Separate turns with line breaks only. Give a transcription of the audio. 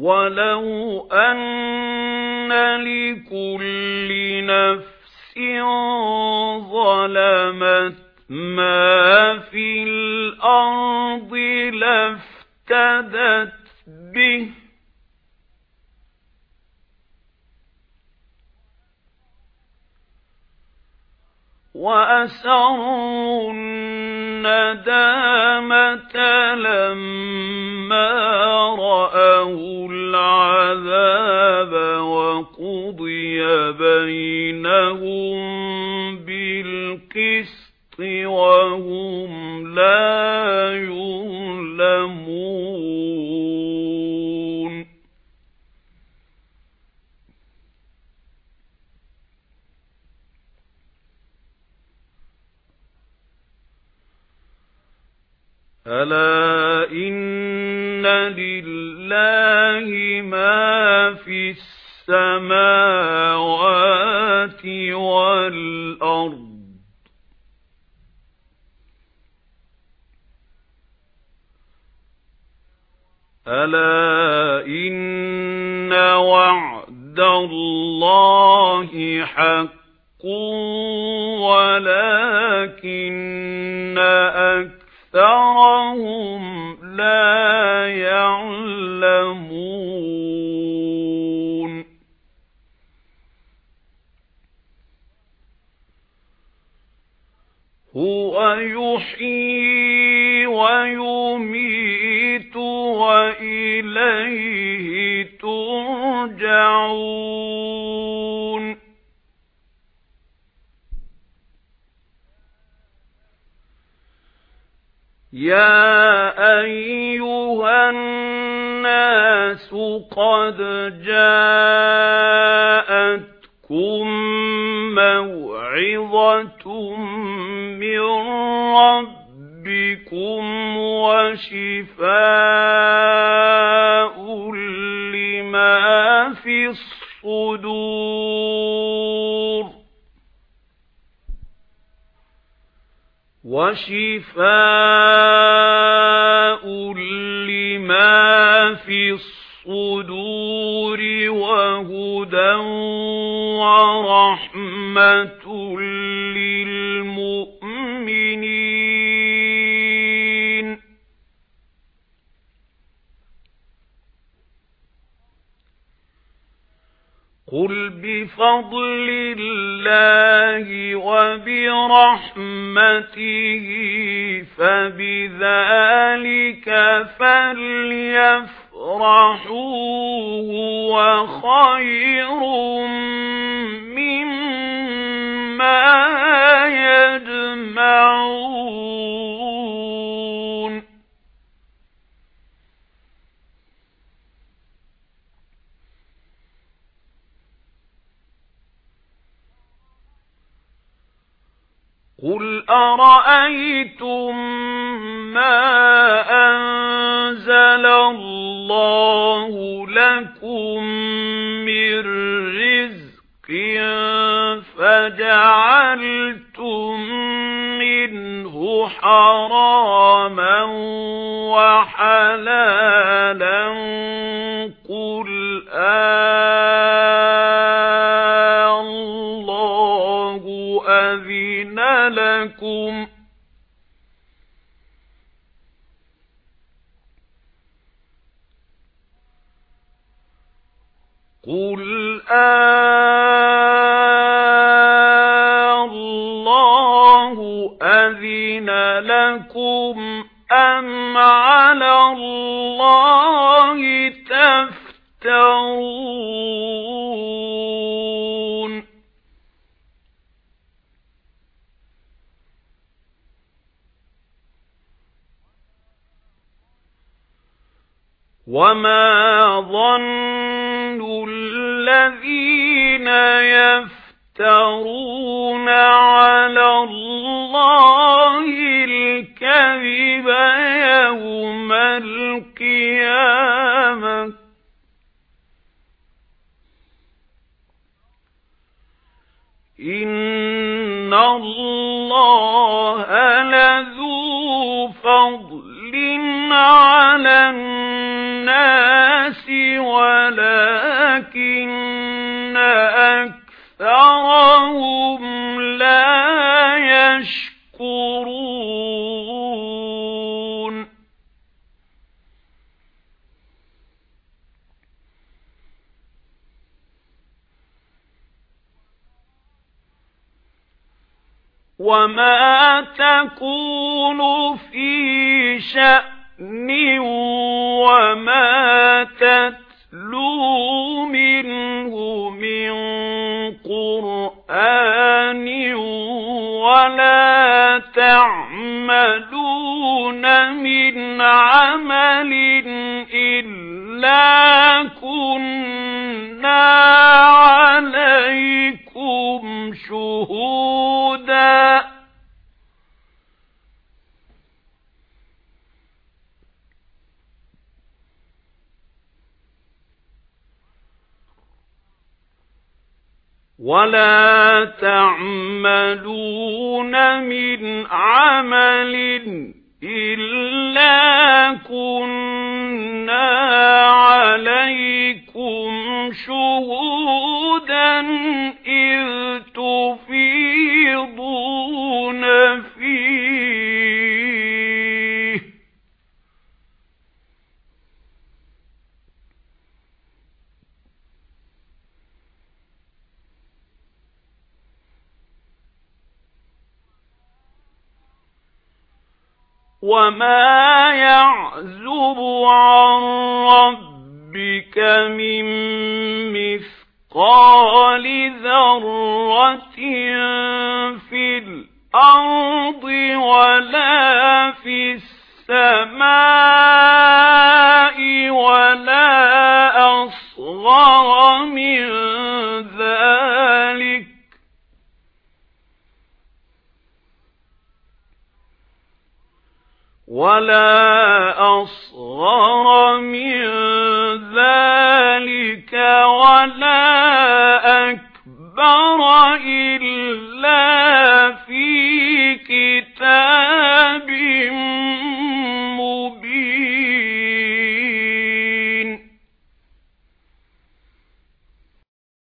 وَلَوْ أَنَّ لِكُلِّ نَفْسٍ ظَلَمَتْ مَا فِي الْأَرْضِ لَافْتَدَتْ بِهِ وَأَسَرُّوا النَّدَامَةَ لَمَّا رَأَوُا الْعَذَابَ وَقُضِيَ بَيْنَهُم بِالْقِسْطِ وَهُمْ لَا أَلَا إِنَّ لِلَّهِ مَا فِي السَّمَاوَاتِ وَالْأَرْضِ أَلَا إِنَّ وَعْدَ اللَّهِ حَقٌّ وَلَكِنَّ أَكْثَرَهُمْ لَا يَعْلَمُونَ هُوَ يُحْيِي وَيُمِيتُ وَإِلَيْهِ تُرْجَعُونَ يَا أَيُّهَا النَّاسُ قَدْ جَاءَتْكُم مَّوْعِظَةٌ مِّن رَّبِّكُمْ وَشِفَاءٌ وَشِفَاءٌ لِّمَا فِي الصُّدُورِ وَهُدًى وَرَحْمَةٌ قُلْ بِفَضْلِ اللَّهِ وَبِرَحْمَتِهِ فَبِذَلِكَ فَلْيَفْرَحُوا هُوَ خَيْرٌ مِّمَّا يَجْمَعُونَ قُلْ أَرَأَيْتُم مَّا أَنزَلَ اللَّهُ لَكُم مِّن رِّزْقٍ فَجَعَلْتُم مِّنْهُ حَرَامًا وَحَلَالًا قُلْ آللَّهُ قُلْ آللَّهُ أَذِنَ لَكُمْ أَمْ عَلَى اللَّهِ تَفْتَرُونَ وَمَا ظَنُّ الَّذِينَ يَفْتَرُونَ عَلَى اللَّهِ الْكَذِبَ يَوْمَ الْقِيَامَةِ إِنَّ اللَّهَ لَذُو فَضْلٍ عَلَى النَّاسِ وَلَكِنَّ أَكْثَرَهُمْ لَا يَشْكُرُونَ. وَمَا تَكُونُ فِي شَأْنٍ وَمَا تَتْلُو مِنْهُ مِنْ قُرْآنٍ وَلَا تَعْمَلُونَ مِنْ عَمَلٍ إِلَّا كُنَّا عَلَيْكُمْ شُهُودًا وَلَا تَعْمَلُونَ مِنْ عَمَلٍ إِلَّا كُنَّا وَمَا يَعْزُبُ عَن رَّبِّكَ مِن مِّثْقَالِ ذَرَّةٍ فِي الْأَرْضِ وَلَا فِي السَّمَاءِ ولا أصغر من ذلك ولا أكبر إلا